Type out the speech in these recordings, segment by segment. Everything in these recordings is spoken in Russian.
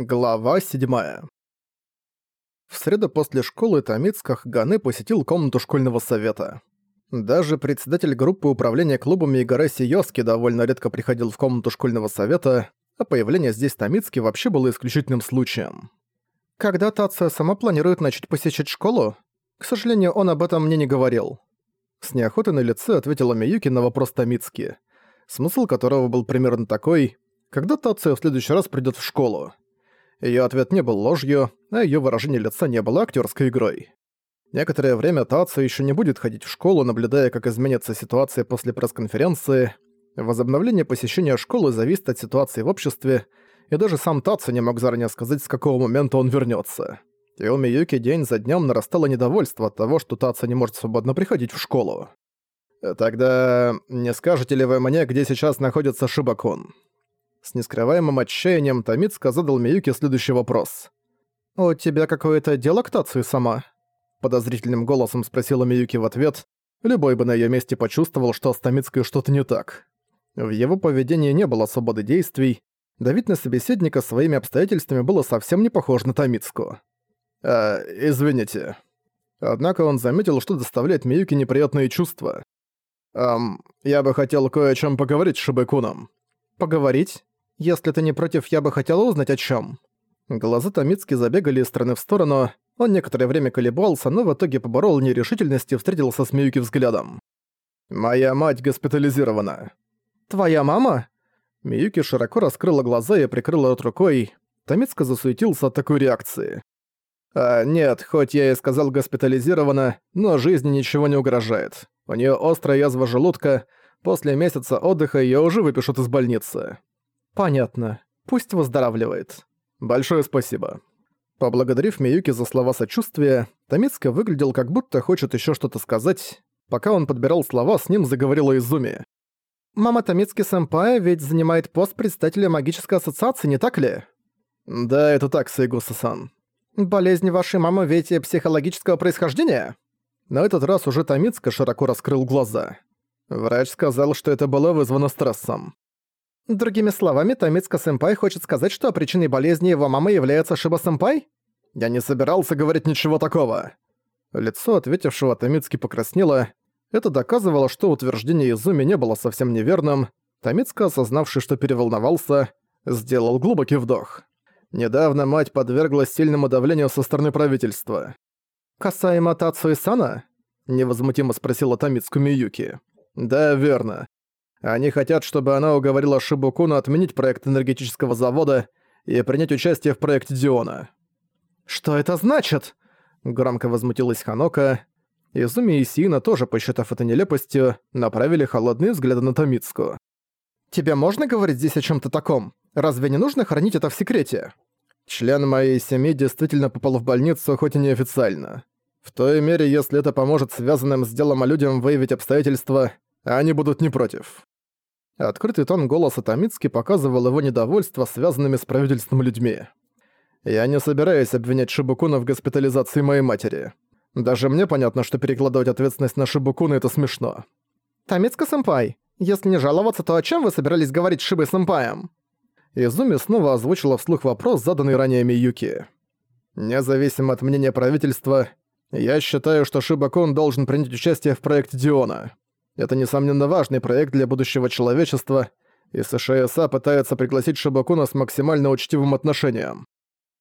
Глава 7 В среду после школы Томицка Хаганы посетил комнату школьного совета. Даже председатель группы управления клубами Игараси Йоски довольно редко приходил в комнату школьного совета, а появление здесь Томицки вообще было исключительным случаем. Когда Тация сама планирует начать посещать школу? К сожалению, он об этом мне не говорил. С неохотой на лице ответила Миюки на вопрос Томицки, смысл которого был примерно такой «Когда Тация в следующий раз придёт в школу?» Её ответ не был ложью, а её выражение лица не было актёрской игрой. Некоторое время Тацу ещё не будет ходить в школу, наблюдая, как изменится ситуация после пресс-конференции. Возобновление посещения школы зависит от ситуации в обществе, и даже сам Тацу не мог заранее сказать, с какого момента он вернётся. И у Миюки день за днём нарастало недовольство от того, что Тацу не может свободно приходить в школу. «Тогда не скажете ли вы мне, где сейчас находится Шибакун?» С нескрываемым отчаянием Томицка задал Миюке следующий вопрос. «У тебя какое-то дело к Тацию сама?» Подозрительным голосом спросила Миюки в ответ. Любой бы на её месте почувствовал, что с Томицкой что-то не так. В его поведении не было свободы действий, давить на собеседника своими обстоятельствами было совсем не похоже на Томицку. «А, извините». Однако он заметил, что доставляет Миюке неприятные чувства. «Эм, я бы хотел кое о чём поговорить с Шибэкуном». «Поговорить? Если ты не против, я бы хотела узнать о чем. Глаза Томицки забегали из стороны в сторону, он некоторое время колебался, но в итоге поборол нерешительность и встретился с Миюки взглядом. «Моя мать госпитализирована». «Твоя мама?» Миюки широко раскрыла глаза и прикрыла рот рукой. Томицка засуетился от такой реакции. «А, нет, хоть я и сказал госпитализирована, но жизни ничего не угрожает. У нее острая язва желудка, после месяца отдыха ее уже выпишут из больницы. «Понятно. Пусть выздоравливает. Большое спасибо». Поблагодарив Миюки за слова сочувствия, Томицка выглядел как будто хочет еще что-то сказать. Пока он подбирал слова, с ним заговорила Изуми. «Мама Томицки-сэмпая ведь занимает пост представителя магической ассоциации, не так ли?» «Да, это так, Сайгуса-сан». «Болезнь вашей мамы ведь психологического происхождения?» На этот раз уже Томицка широко раскрыл глаза. Врач сказал, что это было вызвано стрессом. Другими словами, Томицка-сэмпай хочет сказать, что причиной болезни его мамы является Шиба-сэмпай? Я не собирался говорить ничего такого. Лицо ответившего Томицки покраснело. Это доказывало, что утверждение Изуми не было совсем неверным. Томицка, осознавший, что переволновался, сделал глубокий вдох. Недавно мать подверглась сильному давлению со стороны правительства. «Касаемо Тацу и Сана?» – невозмутимо спросила Томицку Миюки. «Да, верно. Они хотят, чтобы она уговорила Шибукуну отменить проект энергетического завода и принять участие в проекте Диона. «Что это значит?» Громко возмутилась Ханока. Изуми и Сиина, тоже посчитав это нелепостью, направили холодные взгляды на Томицку. «Тебе можно говорить здесь о чем то таком? Разве не нужно хранить это в секрете?» Член моей семьи действительно попал в больницу, хоть и неофициально. В той мере, если это поможет связанным с делом о людям выявить обстоятельства, они будут не против. Открытый тон голоса Томицки показывал его недовольство связанными с правительством людьми. «Я не собираюсь обвинять Шибукуна в госпитализации моей матери. Даже мне понятно, что перекладывать ответственность на Шибукуна — это смешно». «Томицка-сэмпай, если не жаловаться, то о чем вы собирались говорить с Шибой-сэмпаем?» Изуми снова озвучила вслух вопрос, заданный ранее Миюки. «Независимо от мнения правительства, я считаю, что Шибакун должен принять участие в проекте Диона. Это, несомненно, важный проект для будущего человечества, и США пытается пригласить Шибакуна с максимально учтивым отношением.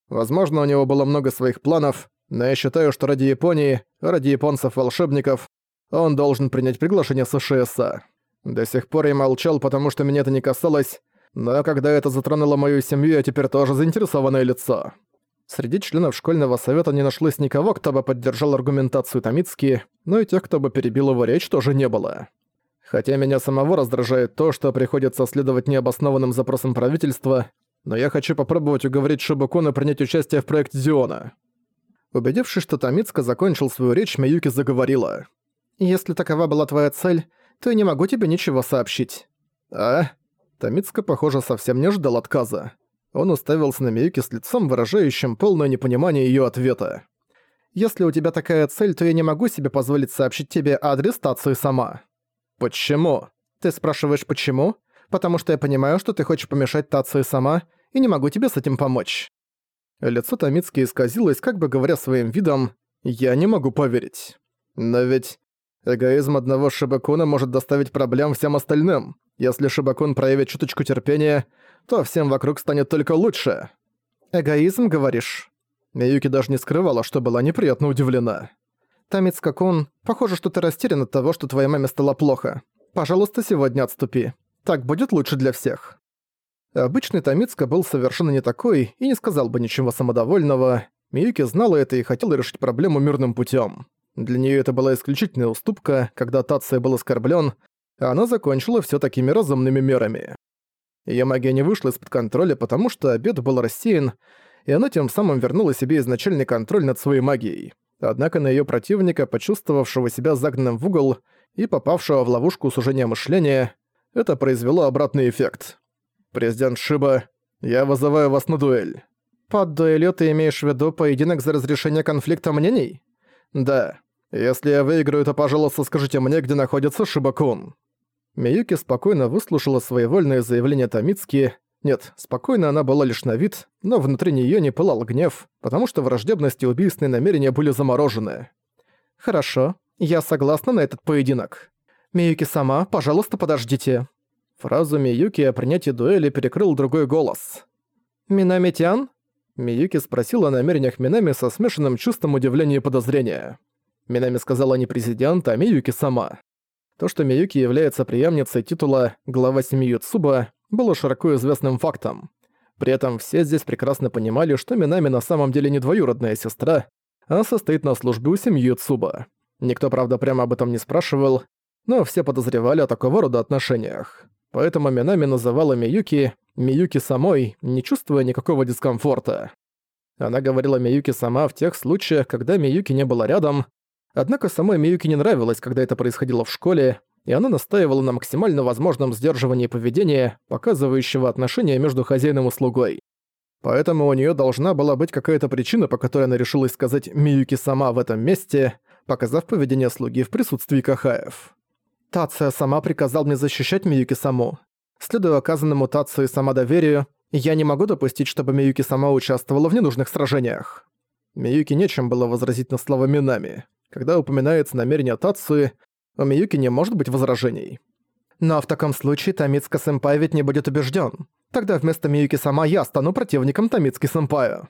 Возможно, у него было много своих планов, но я считаю, что ради Японии, ради японцев-волшебников, он должен принять приглашение США. До сих пор я молчал, потому что меня это не касалось, но когда это затронуло мою семью, я теперь тоже заинтересованное лицо. Среди членов школьного совета не нашлось никого, кто бы поддержал аргументацию Томицки, но и тех, кто бы перебил его речь, тоже не было. Хотя меня самого раздражает то, что приходится следовать необоснованным запросам правительства, но я хочу попробовать уговорить Шибукуна принять участие в проекте Диона. Убедившись, что Томицка закончил свою речь, Миюки заговорила. «Если такова была твоя цель, то я не могу тебе ничего сообщить». «А?» Томицка, похоже, совсем не ждал отказа. Он уставился на Миюки с лицом, выражающим полное непонимание её ответа. «Если у тебя такая цель, то я не могу себе позволить сообщить тебе адрес Тацию сама». «Почему?» «Ты спрашиваешь, почему?» «Потому что я понимаю, что ты хочешь помешать Тацию сама, и не могу тебе с этим помочь». Лицо Томицки исказилось, как бы говоря своим видом «Я не могу поверить». Но ведь эгоизм одного Шибакуна может доставить проблем всем остальным. Если Шибакун проявит чуточку терпения, то всем вокруг станет только лучше. «Эгоизм, говоришь?» Миюки даже не скрывала, что была неприятно удивлена. «Тамицка-кун, похоже, что ты растерян от того, что твоей маме стало плохо. Пожалуйста, сегодня отступи. Так будет лучше для всех». Обычный Тамицка был совершенно не такой и не сказал бы ничего самодовольного. Миюки знала это и хотела решить проблему мирным путем. Для нее это была исключительная уступка, когда Тация был оскорблен, она закончила все такими разумными мерами. Ее магия не вышла из-под контроля, потому что обед был рассеян, и она тем самым вернула себе изначальный контроль над своей магией. Однако на ее противника, почувствовавшего себя загнанным в угол и попавшего в ловушку сужения мышления, это произвело обратный эффект. «Президент Шиба, я вызываю вас на дуэль». «Под дуэлью ты имеешь в виду поединок за разрешение конфликта мнений?» «Да. Если я выиграю, то, пожалуйста, скажите мне, где находится Шибакун». Миюки спокойно выслушала своевольное заявление Тамицки. Нет, спокойно она была лишь на вид, но внутри неё не пылал гнев, потому что враждебность и убийственные намерения были заморожены. «Хорошо, я согласна на этот поединок. Миюки сама, пожалуйста, подождите». Фразу Миюки о принятии дуэли перекрыл другой голос. «Минамитян?» Миюки спросила о намерениях Минами со смешанным чувством удивления и подозрения. Минами сказала не президент, а Миюки сама. То, что Миюки является преемницей титула «Глава семьи Юцуба», было широко известным фактом. При этом все здесь прекрасно понимали, что Минами на самом деле не двоюродная сестра, а состоит на службе у семьи Юцуба. Никто, правда, прямо об этом не спрашивал, но все подозревали о такого рода отношениях. Поэтому Минами называла Миюки Миюки самой, не чувствуя никакого дискомфорта. Она говорила Миюки сама в тех случаях, когда Миюки не было рядом, Однако самой Миюки не нравилось, когда это происходило в школе, и она настаивала на максимально возможном сдерживании поведения, показывающего отношения между хозяином и слугой. Поэтому у нее должна была быть какая-то причина, по которой она решилась сказать Миюки сама в этом месте, показав поведение слуги в присутствии Кахаев. Тация сама приказал мне защищать Миюки саму. Следуя оказанному Тацию сама доверию, я не могу допустить, чтобы Миюки сама участвовала в ненужных сражениях. Миюки нечем было возразить на слова Минами. Когда упоминается намерение Тацуи, у Миюки не может быть возражений. Но в таком случае Тамицка-сэмпай ведь не будет убежден. Тогда вместо Миюки сама я стану противником Тамицки-сэмпая.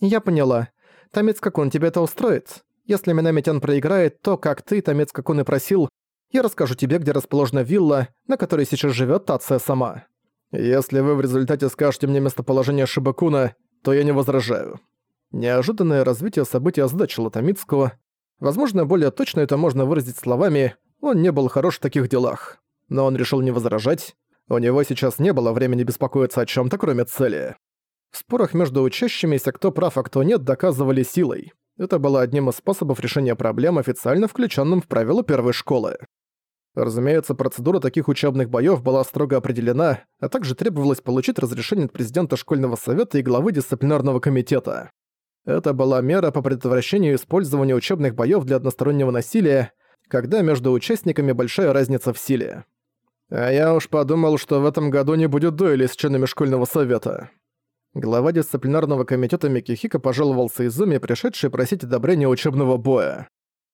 Я поняла. Тамицка-кун, тебе это устроит? Если Минамитян проиграет, то, как ты, Тамицка-кун, и просил, я расскажу тебе, где расположена вилла, на которой сейчас живет Тация сама. Если вы в результате скажете мне местоположение Шибакуна, то я не возражаю. Неожиданное развитие событий озадачило Тамицкого, Возможно, более точно это можно выразить словами «он не был хорош в таких делах». Но он решил не возражать. У него сейчас не было времени беспокоиться о чем то кроме цели. В спорах между учащимися, кто прав, а кто нет, доказывали силой. Это было одним из способов решения проблем, официально включенным в правила первой школы. Разумеется, процедура таких учебных боёв была строго определена, а также требовалось получить разрешение от президента школьного совета и главы дисциплинарного комитета. Это была мера по предотвращению использования учебных боёв для одностороннего насилия, когда между участниками большая разница в силе. А я уж подумал, что в этом году не будет дуэли с членами школьного совета. Глава дисциплинарного комитета Микихика пожаловался Изуми, пришедший просить одобрения учебного боя.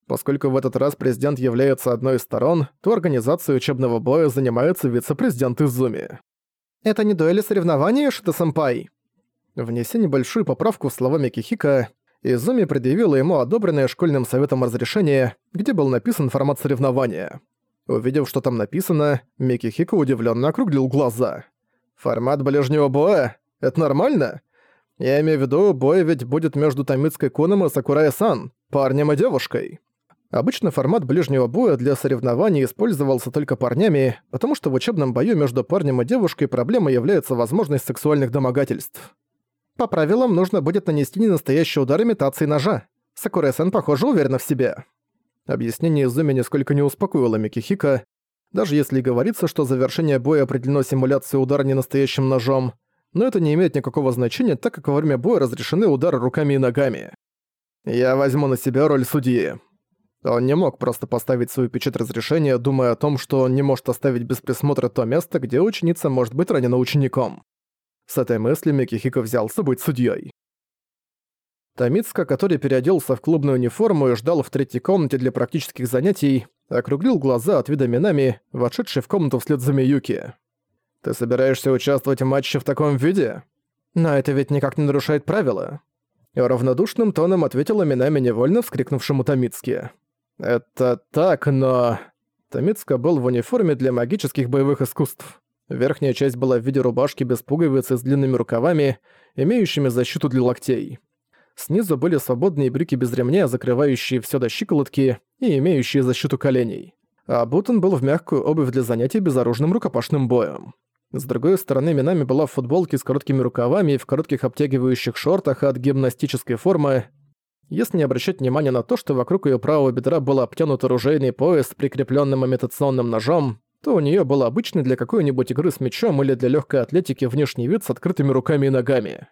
Поскольку в этот раз президент является одной из сторон, то организацией учебного боя занимается вице-президент Изуми. «Это не дуэли соревнования, Шита-сэмпай?» Внеся небольшую поправку в слова Микихика, Изуми предъявила ему одобренное школьным советом разрешение, где был написан формат соревнования. Увидев, что там написано, Микихика удивленно округлил глаза. «Формат ближнего боя? Это нормально? Я имею в виду, бой ведь будет между Тамицкой Куном и Сакурай-сан, парнем и девушкой». Обычно формат ближнего боя для соревнований использовался только парнями, потому что в учебном бою между парнем и девушкой проблемой является возможность сексуальных домогательств. По правилам нужно будет нанести ненастоящий удар имитацией ножа. Сакуре-сэн, похоже, уверена в себе. Объяснение Изуми нисколько не успокоило Микихика. Даже если говорится, что завершение боя определено симуляцией удара ненастоящим ножом, но это не имеет никакого значения, так как во время боя разрешены удары руками и ногами. Я возьму на себя роль судьи. Он не мог просто поставить свою печать разрешения, думая о том, что он не может оставить без присмотра то место, где ученица может быть ранена учеником. С этой мыслью Микихико взялся быть судьей. Томицка, который переоделся в клубную униформу и ждал в третьей комнате для практических занятий, округлил глаза от вида Минами, вошедшей в комнату вслед за Миюки. «Ты собираешься участвовать в матче в таком виде? Но это ведь никак не нарушает правила». Равнодушным тоном ответила Минами невольно вскрикнувшему Томицки. «Это так, но...» Томицка был в униформе для магических боевых искусств. Верхняя часть была в виде рубашки без пуговиц и с длинными рукавами, имеющими защиту для локтей. Снизу были свободные брюки без ремня, закрывающие все до щиколотки и имеющие защиту коленей. А Бутон был в мягкую обувь для занятий безоружным рукопашным боем. С другой стороны, Минами была в футболке с короткими рукавами и в коротких обтягивающих шортах от гимнастической формы. Если не обращать внимания на то, что вокруг ее правого бедра был обтянут оружейный пояс с прикрепленным имитационным ножом, то у нее был обычный для какой-нибудь игры с мячом или для легкой атлетики внешний вид с открытыми руками и ногами.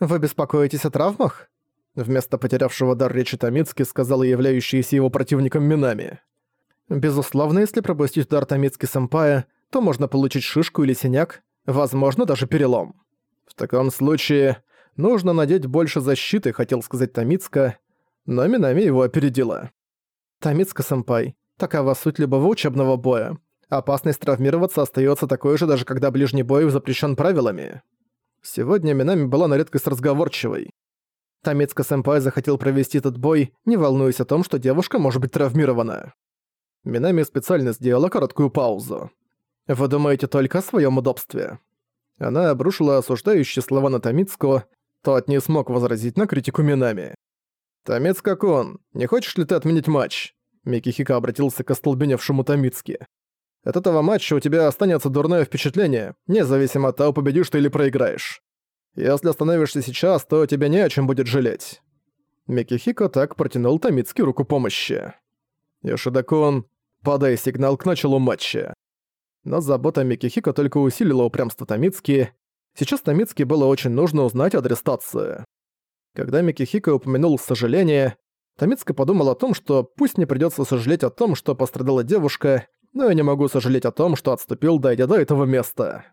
«Вы беспокоитесь о травмах?» Вместо потерявшего дар речи Томицки сказала являющаяся его противником Минами. «Безусловно, если пропустить дар Томицки-сэмпая, то можно получить шишку или синяк, возможно, даже перелом. В таком случае нужно надеть больше защиты, хотел сказать Томицка, но Минами его опередила. Томицка-сэмпай, такова суть любого учебного боя. Опасность травмироваться остается такой же, даже когда ближний бой запрещен правилами. Сегодня Минами была на редкость разговорчивой. Тамицка-сэмпай захотел провести этот бой, не волнуясь о том, что девушка может быть травмирована. Минами специально сделала короткую паузу. «Вы думаете только о своем удобстве?» Она обрушила осуждающие слова на Тамицку, тот не смог возразить на критику Минами. «Тамицка-кун, не хочешь ли ты отменить матч?» Микихика обратился к остолбеневшему Тамицке. От этого матча у тебя останется дурное впечатление, независимо от того, победишь ты или проиграешь. Если остановишься сейчас, то тебя не о чем будет жалеть». Микихико так протянул Томицки руку помощи. Йошидакун, подай сигнал к началу матча. Но забота Микихико только усилила упрямство Томицки. Сейчас Томицки было очень нужно узнать адрес стации. Когда Микихико упомянул сожаление, Томицка подумал о том, что пусть не придётся сожалеть о том, что пострадала девушка, но я не могу сожалеть о том, что отступил, дойдя до этого места.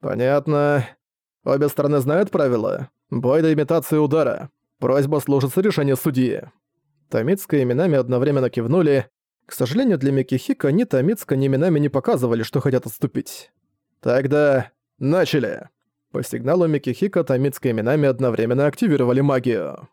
Понятно. Обе стороны знают правила. Бой до имитации удара. Просьба служится решению судьи. Томицка и Минами одновременно кивнули. К сожалению, для Микихика ни Томицка, ни Минами не показывали, что хотят отступить. Тогда... начали. По сигналу Микихика Томицка и Минами одновременно активировали магию.